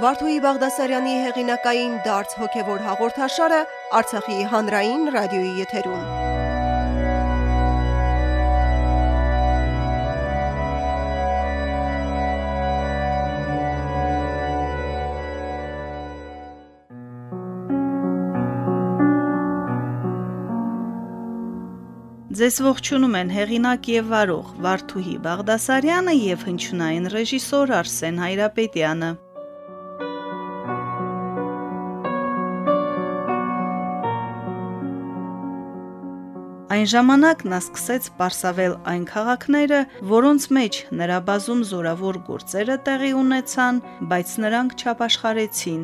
Վարդուհի Բաղդասարյանի հեղինակային դարձ հոգևոր հաղորդաշարը Արցախի հանրային ռադիոյի եթերում։ Ձեզ ողջունում են հեղինակ եւ վարող Վարդուհի Բաղդասարյանը եւ հնչյունային ռեժիսոր Արսեն Հայրապետյանը։ Այն ժամանակ նա սկսեց պարսավել այն քաղաքները, որոնց մեջ նրա բազում զորավոր գործերը տեղի ունեցան, բայց նրանք չապաշխարեցին։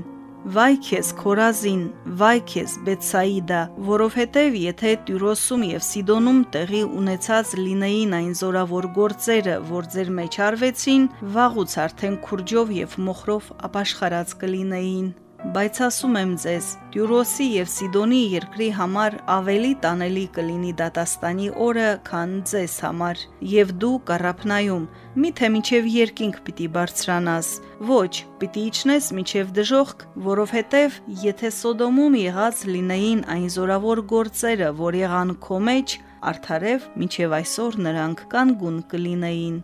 Վայ քեզ Խորազին, վայ քեզ Բեցսայիդա, որովհետև եթե Տյուրոսում եւ Սիդոնում տեղի ունեցած լինեին այն զորավոր գործերը, որ ձեր մեջ արվեցին, վաղուց արդեն քուրջով եւ մոխրով ապաշխարած կլինեին բայց ասում եմ ձեզ, Տյուրոսի եւ Սիդոնի երկրի համար ավելի տանելի կլինի դատաստանի օրը, քան ձեզ համար, եւ դու կառապնայում, միթե միջև երկինք պիտի բարձրանաս, ոչ, պիտի իջնես միջև դժողք, որովհետեւ եթե Սոդոմում եղած լինեին այն զորավոր գործերը, որ եղան քո մեջ, արդարև միջև այսօր նրանք կանգուն կլինեին։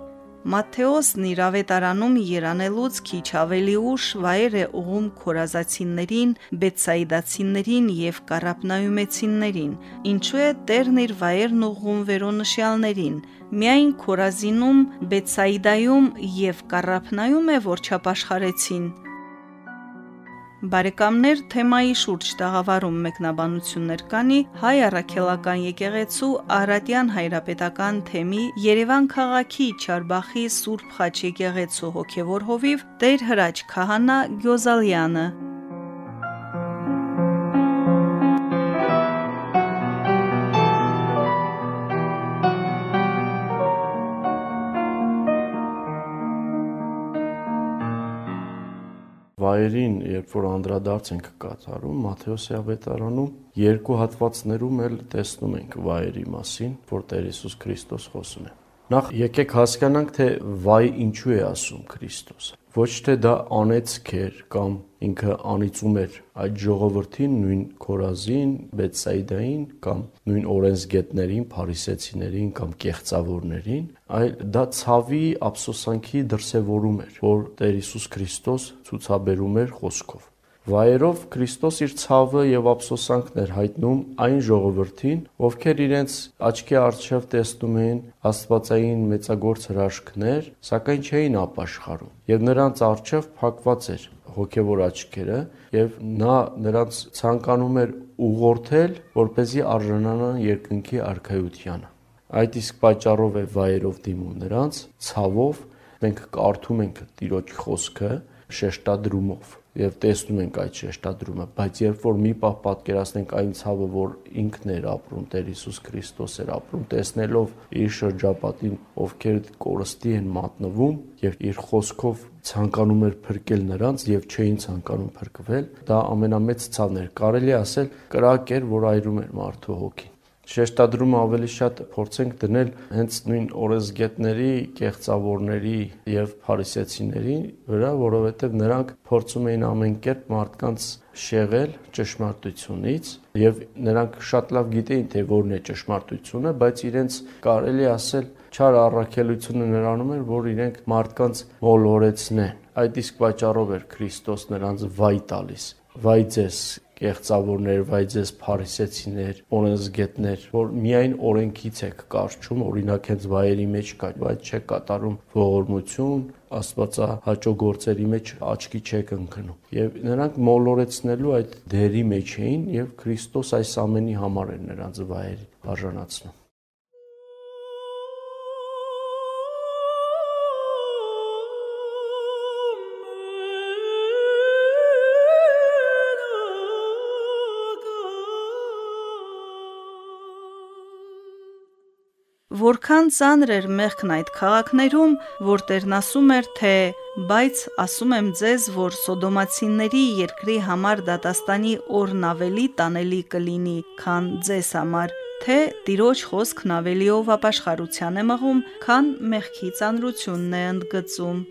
Մատթեոսն իր ավետարանում երանելուց քիչ ավելի ուշ վայր է ուղում քորազացիներին, բեցսայդացիներին եւ կարապնայումեցիներին։ Ինչու է Տերն իր վայրն ուղում վերոնշյալներին։ Միայն Քորազինում, Բեցսայդայում եւ Կարապնայում է որ չապաշխարեցին Բարեկամներ թեմայի շուրջ տաղավարում մեկնաբանություններ կանի հայ առաքելական եկեղեցու Արատյան հայրապետական թեմի Երևան քաղաքի Չարբախի Սուրբ Խաչ եկեղեցու հոգևոր հովիվ Տեր Հրաչ Քահանա Գյոզալյանը վայրին, երբ որ անդրադարձ ենք կատարում, Մատթեոսի ավետարանում երկու հատվածներում էլ տեսնում ենք վայրի մասին, որ Տեր Հիսուս Քրիստոս խոսում է։ Նախ եկեք հասկանանք, թե վայ ինչու է ասում Քրիստոսը։ Ոչ թե դա անեծք էր կամ ինքը անիծում էր այդ ժողովրդին, նույն Քորազին, Բեցսայդային կամ նույն օրենսգետներին, փարիսեցիներին կամ կեղծավորներին, այլ դա ցավի, ափսոսանքի դրսևորում էր, որ Տեր Հիսուս Քրիստոս ցուցաբերում էր խոսքով։ Վայերով Քրիստոս իր ցավը եւ ափսոսանքն էր հայտնում այն ժողովրդին, ովքեր իրենց աչքի առջև տեսնում էին աստվածային մեծագործ հրաշքներ, սակայն չէին ապաշխարում։ Եվ նրանց առջև փակված էր հոգևոր աչքերը եւ նա նրանց ցանկանում էր ուղղորդել, որ เป զի արժանանան երկնքի արքայությանը։ Այդ իսկ պատճառով է վայերով դիմում նրանց ցավով մենք կարդում ենք Տիրոջ խոսքը շեշտադրումով եւ տեսնում ենք այդ շեշտադրումը, բայց երբ որ մի պահ պատկերացնենք այն ցավը, որ ինքն էր ապրում, Տեր Հիսուս Քրիստոս էր ապրում, տեսնելով իր շրջապատին, ովքեր կորստի են մատնվում եւ իր խոսքով ցանկանում էր փրկել նրանց եւ չէին ցանկանում փրկվել, դա ամենամեծ ցավն էր։ Կարելի ասել կրակ էր, որ այրում էր մարդու հոգին շեշտադրումը ավելի շատ փորձենք դնել հենց նույն օրեսգետների, կեղծավորների եւ փարիսեցիների վրա, որովհետեւ նրանք փորձում էին ամեն կերպ մարդկանց շեղել ճշմարտությունից եւ նրանք շատ լավ գիտեին թե որն է ճշմարտությունը, բայց իրենց կարելի ասել չար առաքելությունը նրանում էր, որ իրենք մարդկանց մոլորեցնեն։ Այդ իսկ պատճառով էր Քրիստոս նրանց վայ տալիս։ Վայ ձեզ կեղծավորներ, վայ ձեզ փարիսեցիներ, օրենսգետներ, որ միայն օրենքից եք կարճում, օրինակ հենց վայերի մեջ կա, բայց չեք կատարում ողորմություն, աստվածա հաճո գործերի մեջ աչքի չեք ընկնում։ Եվ նրանք մոլորեցնելու այդ դերի մեջ էին եւ Քրիստոս այս ամենի համար էր նրանց վայերի արժանացնում։ Որքան ծանր էր մեղքն այդ քաղաքներում, որ Տերն ասում էր, թե բայց ասում եմ ձեզ, որ Սոդոմացիների երկրի համար դատաստանի օրն ավելի տանելի կլինի, քան ձեզ համար, թե Տիրոջ խոսքն ավելիով ապաշխարության է մղում, քան մեղքի ծանրությունն է ընդգծում։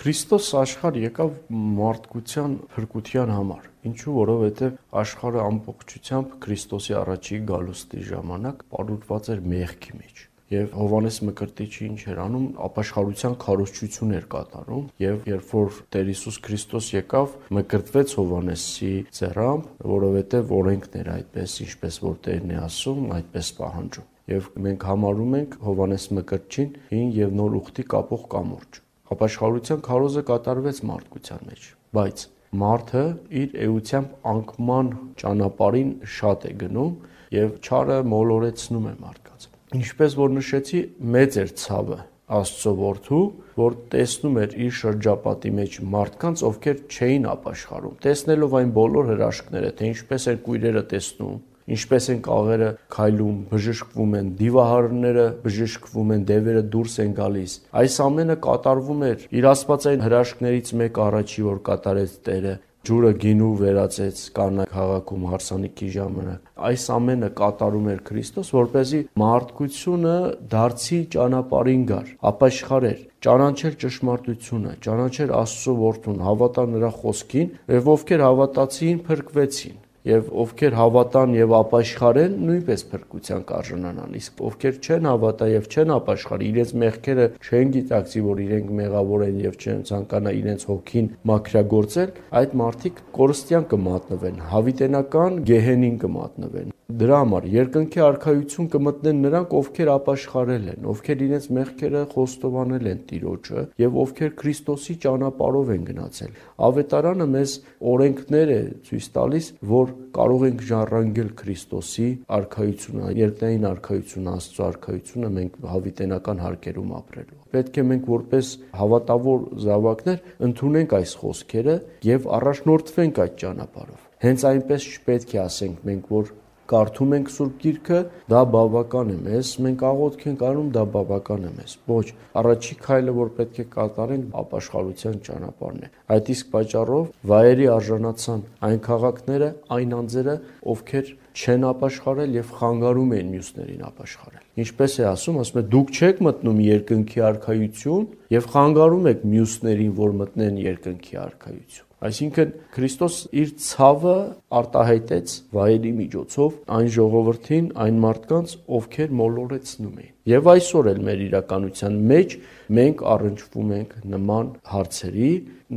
Քրիստոս աշխարհ եկավ մարդկության փրկության համար։ Ինչու, որովհետև աշխարհը ամբողջությամբ Քրիստոսի առաջի գալուստի ժամանակ պատուտված էր մեղքի մեջ եւ Հովանես Մկրտիչը ինչ էր անում ապաշխարության քարոզչություն էր կատարում եւ երբ որ Տեր Հիսուս Քրիստոս եկավ մկրտվեց Հովանեսի ձեռամբ որովհետեւ օրենքն էր այդպես ինչպես որ Տերն է ասում այդպես պահանջում եւ մենք համարում ենք Հովանես Մկրտչին հին եւ նոր ուխտի կապող կամուրջ ապաշխարության քարոզը կատարվեց մարդկության մեջ բայց մարդը իր էությամբ անկման ճանապարհին շատ է գնում եւ չարը մոլորեցնում է մարդկանց Ինչպես որ նշեցի, մեծ էր ցավը Աստծո որդու, որ տեսնում էր իր շրջապատի մեջ մարդկանց, ովքեր չէին ապաշխարում, տեսնելով այն բոլոր հրաշքները, թե ինչպես էր կույրերը տեսնում, ինչպես են կաղերը քայլում, բժշկվում են, դիվահարները բժշկվում են, դևերը դուրս են գալիս։ Այս ամենը կատարվում էր իր աստվածային հրաշքներից մեկ առաջի, որ կատարեց Տերը ջուրը գինու վերածեց կանա քաղաքում հարսանիքի ժամանակ այս ամենը կատարում էր Քրիստոս որպեսզի մարդկությունը դարձի ճանապարհին գար ապաշխարեր ճանաչեր ճշմարտությունը ճանաչեր Աստծո որդուն հավատա նրա խոսքին եւ ովքեր հավատացին փրկվեցին եւ ովքեր հավատան եւ ապաշխարեն նույնպես փրկության կարժանանան իսկ ովքեր չեն հավատա եւ չեն ապաշխարի իրենց մեղքերը չեն գիտակցի որ իրենք մեղավոր են եւ չեն ցանկանա իրենց հոգին մաքրագործել այդ մարդիկ կորստյան կմատնվեն հավիտենական գեհենին կմատնվեն Դրա համար երկնքի արխայություն կմտնեն նրանք, ովքեր ապաշխարել են, ովքեր իրենց մեղքերը խոստովանել են Տիրոջը եւ ովքեր Քրիստոսի ճանապարհով են գնացել։ Ավետարանը մեզ օրենքներ է ցույց տալիս, որ կարող ենք ժառանգել Քրիստոսի արխայությունը, երկնային արխայությունը, Աստծո արխայությունը մենք հավիտենական հարկերում ապրելու։ Պետք է մենք որպես հավատավոր զավակներ ընդունենք այս խոսքերը եւ առաջնորդվենք այդ ճանապարհով։ Հենց այնպես չպետք է ասենք մենք, որ կարդում ենք Սուրբ Գիրքը, դա բավական է մեզ, մենք աղոթք ենք անում, դա բավական է մեզ։ Ոչ, առաջի քայլը, որ պետք է կատարենք, ապաշխարության ճանապարհն է։ Այդ իսկ պատճառով վայերի արժանացան այն քաղաքները, այն անձերը, ովքեր չեն ապաշխարել եւ խանգարում են մյուսներին ապաշխարել։ Ինչպես է ասում, ասում է դուք չեք մտնում երկնքի արխայություն եւ խանգարում եք մյուսներին, որ մտնեն երկնքի արխայություն։ Այսինքն Քրիստոս իր ցավը արտահայտեց վայելի միջոցով այն ժողովրդին, այն մարդկանց, ովքեր մոլորեցնում էին։ Եվ այսօր էլ մեր իրականության մեջ մենք առնչվում ենք նման հարցերի,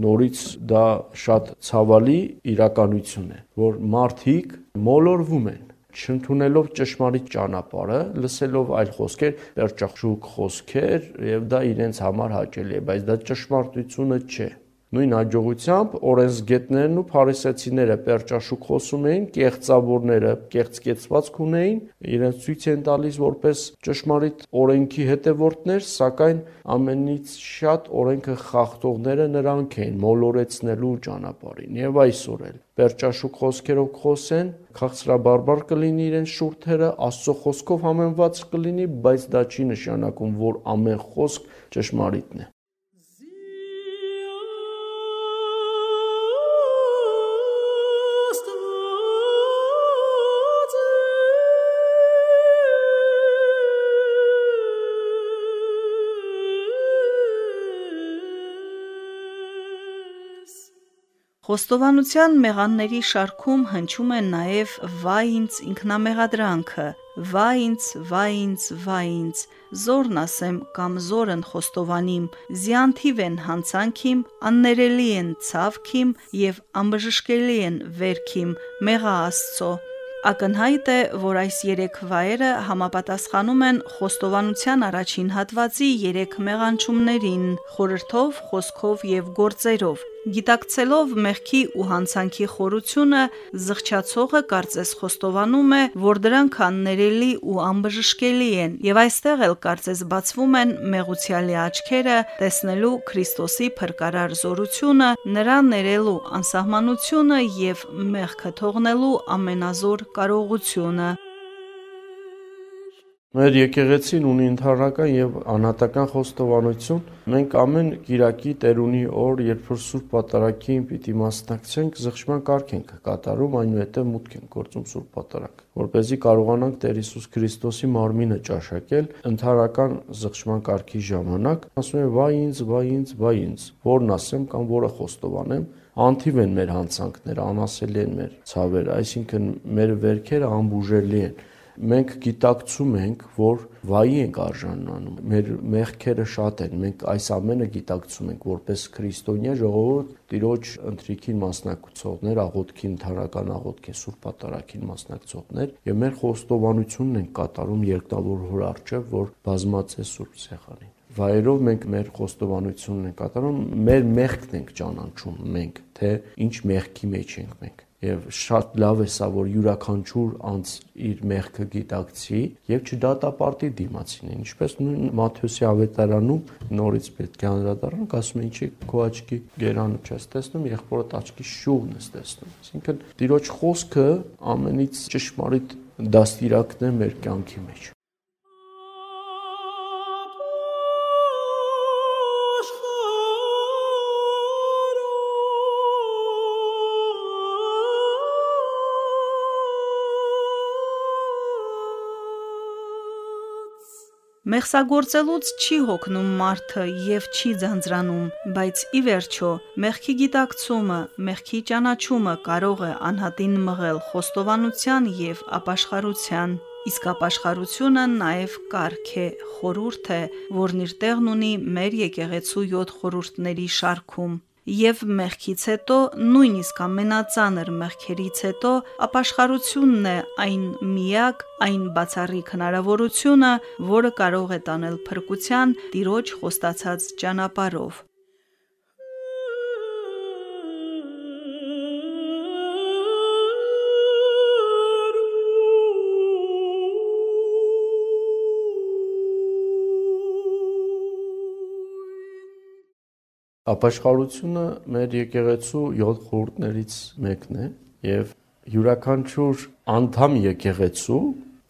նորից դա շատ ցավալի իրականություն է, որ մարդիկ մոլորվում են չընդունելով ճշմարիտ ճանապարհը, լսելով այլ խոսքեր, պերճախշուկ խոսքեր, եւ դա իրենց համար հաճելի է, բայց դա ճշմարտությունը չէ։ Նույն հաջողությամբ օրենսգետներն ու փարիսեցիները պերճաշուկ խոսում էին, կեղծավորները կեղծկեցվածք ունեին, իրենց ցույց են տալիս որպես ճշմարիտ օրենքի հետևորդներ, սակայն ամենից շատ օրենքը խախտողները նրանք էին մոլորեցնելու ճանապարհին։ Եվ այսօր էլ պերճաշուկ խոսքերով խոսեն, քաղցրաբարբար կլինի իրենց շուրթերը, Աստծո խոսքով համեմված կլինի, բայց դա չի նշանակում, որ ամեն խոսք ճշմարիտն է։ Խոստովանության մեղանների շարքում հնչում է նաև «Վայ ինձ ինքնամեղադրանքը», «Վայ ինձ, վայ ինձ, վայ ինձ», «Զորն ասեմ կամ զորն խոստովանիմ», «Զիանթիվ են հանցանքիմ», «Աններելի են ցավքիմ» եւ «Անբժշկելի են վերքիմ» մեղա Աստծո։ Ակնհայտ է, որ այս երեք վայրը համապատասխանում են խոստովանության առաջին հատվածի երեք մեղանչումներին՝ խորհրդով, խոսքով եւ գործերով։ Գիտակցելով մեղքի ու հանցանքի խորությունը, զղջացողը կարծես խոստովանում է, որ դրանք աններելի ու անբժշկելի են, եւ այստեղ էլ կարծես բացվում են մեղուցյալի աչքերը, տեսնելու Քրիստոսի փրկարար զորությունը, նրա ներելու անսահմանությունը եւ մեղքը թողնելու ամենազոր կարողությունը։ Մեր եկեղեցին ունի ընդհանրական եւ անհատական խոստովանություն։ Մենք ամեն Կիրակի Տերունի օր, երբ որ Սուրբ Պատարագին պիտի մասնակցենք, զղջման կարգ ենք կատարում, այնուհետև մուտք ենք գործում Սուրբ Պատարագ, որ เป զի կարողանանք Տեր Հիսուս Քրիստոսի մարմինը ճաշակել ընդհանրական զղջման կարգի ժամանակ։ Ասում եմ՝ «Վայ ինձ, վայ ինձ, վայ ինձ», որն ասեմ կամ որը խոստովանեմ, անթիվ են մեր հանցանքները, անասելի են մեր ցավերը, այսինքն մեր վերքերը անբուժելի են մենք գիտակցում ենք, որ վայի ենք արժանանում։ Մեր մեղքերը շատ են։ Մենք այս ամենը գիտակցում ենք որպես քրիստոնյա ժողովուրդ, Տիրոջ ընթրիքին մասնակցողներ, աղոթքի ընդհանրական աղոթքի Սուրբ Պատարագին մասնակցողներ, եւ մեր խոստովանությունն ենք կատարում երկնավոր հոր արչեւ, որ բազմած է Սուրբ Սեղանին վայրով մենք մեր խոստովանությունն ենք կատարում, մեր մեղքն ենք ճանաչում մենք, թե ինչ մեղքի մեջ ենք մենք եւ շատ լավ է սա որ յուրաքանչյուր անց իր մեղքը գիտակցի եւ չդատապարտի դիմացին ինչպես նույն Մատթեոսի ավետարանում նորից պետք է անդրադառնանք ասում է ինչի քո աչքի գերանը չես տեսնում եղբորդ աչքի շուղն ես տեսնում այսինքն Տիրոջ խոսքը ամենից ճշմարիտ դաստիարակն է մեր կյանքի մեջ Մեղսագործելուց չի հոգնում մարդը եւ չի ձանձրանում, բայց ի վերջո մեղքի գիտակցումը, մեղքի ճանաչումը կարող է անհատին մղել խոստովանության եւ ապաշխարության։ Իսկ ապաշխարությունը նաև կարգ է, խորուրդ է, որն իր տեղն ունի մեր եկեղեցու 7 խորուրդների շարքում եւ մեղքից հետո, նույնիսկ ամենածանր մեղքերից հետո, ապաշխարությունն է այն միակ, այն բացառիկ հնարավորությունը, որը կարող է տանել փրկության Տիրոջ խոստացած ճանապարով։ Ապաշխարությունը մեր եկեղեցու 7 խորհուրդներից մեկն է եւ յուրաքանչյուր անդամ եկեղեցու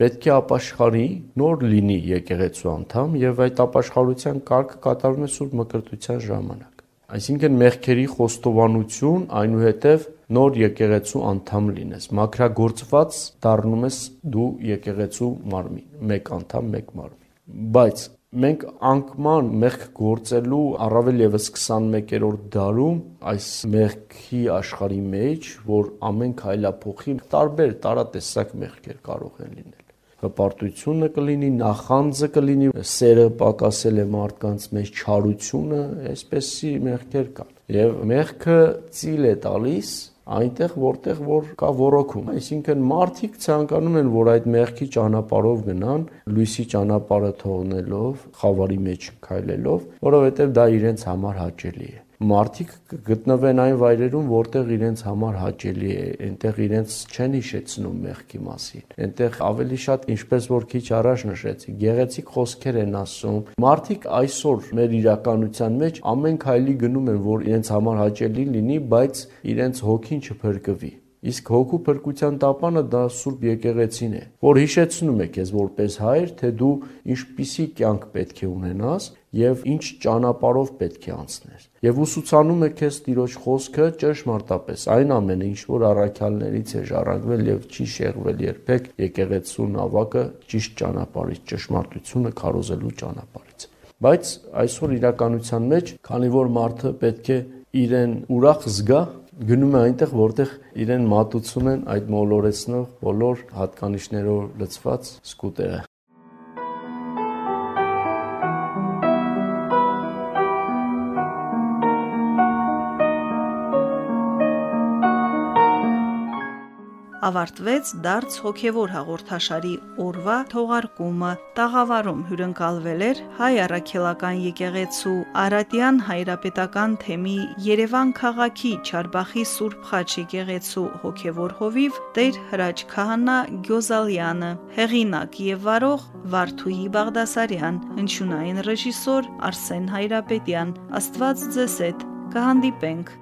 պետք է ապաշխարի, նոր լինի եկեղեցու անդամ եւ այդ ապաշխարության կարգը կատարվում է Սուրբ Մկրտության ժամանակ։ Այսինքն մեղքերի խոստովանություն, այնուհետև նոր եկեղեցու անդամ լինես, մաքրագործված դառնում ես դու եկեղեցու մարմին, մեկ անդամ, մեկ մարմին։ Բայց մենք անկման մեղք գործելու առավել եւս 21-րդ դարում այս մեղքի աշխարհի մեջ, որ ամեն քայլափոխի տարբեր տարատեսակ մեղքեր կարող են լինել հպարտությունը կլինի, նախանձը կլինի, սերը պակասել է մարդկանց մեջ, չարությունը, այսպեսի մեղքեր կան։ Եվ մեղքը ծիլ է տալիս այնտեղ որտեղ որ կա ռոռոքում այսինքն մարդիկ ցանկանում են որ այդ մեղքի ճանապարհով գնան լույսի ճանապարհը թողնելով խավարի մեջ քայլելով որովհետև դա իրենց համար հաճելի է մարդիկ գտնվեն այն վայրերում, որտեղ իրենց համար հաճելի է, այնտեղ իրենց չեն հիշեցնում մեղքի մասին։ Այնտեղ ավելի շատ, ինչպես որ քիչ առաջ նշեցի, գեղեցիկ խոսքեր են ասում։ Մարդիկ այսօր մեր իրականության մեջ ամեն քայլի գնում են, որ իրենց համար հաճելի լինի, բայց իրենց հոգին չփրկվի։ Իսկ հոգու փրկության տապանը դա Սուրբ Եկեղեցին է, որ հիշեցնում է քեզ որպես հայր, թե դու ինչպիսի կյանք պետք է ունենաս եւ ինչ ճանապարով պետք է անցնես։ Եվ ուսուցանում է քեզ Տիրոջ խոսքը ճշմարտապես այն ամենը, ինչ որ առաքյալներից է ժառանգվել եւ չի շեղվել երբեք եկեղեցու նավակը ճիշտ ճանապարհից, ճշմարտությունը քարոզելու ճանապարհից։ Բայց այսօր իրականության մեջ, քանի որ մարդը պետք է իրեն ուրախ զգա, գնում է այնտեղ, որտեղ իրեն մատուցում են այդ մոլորեցնող բոլոր հատկանիշներով լցված սկուտերը։ ավարտվեց դարձ հոգևոր հաղորդաշարի օրվա թողարկումը։ Տաղավարում հյուրընկալվել էր հայ առաքելական եկեղեցու Արատյան հայրապետական թեմի Երևան քաղաքի Չարբախի Սուրբ Խաչ եկեղեցու հոգևոր հովիվ Տեր Հրաչ Քահանա Գյոզալյանը, հեղինակ եւ վարող Վարդուհի Բաղդասարյան, հնչյունային ռեժիսոր Արսեն Հայրապետյան։ Աստված ձեզ հետ կհանդիպենք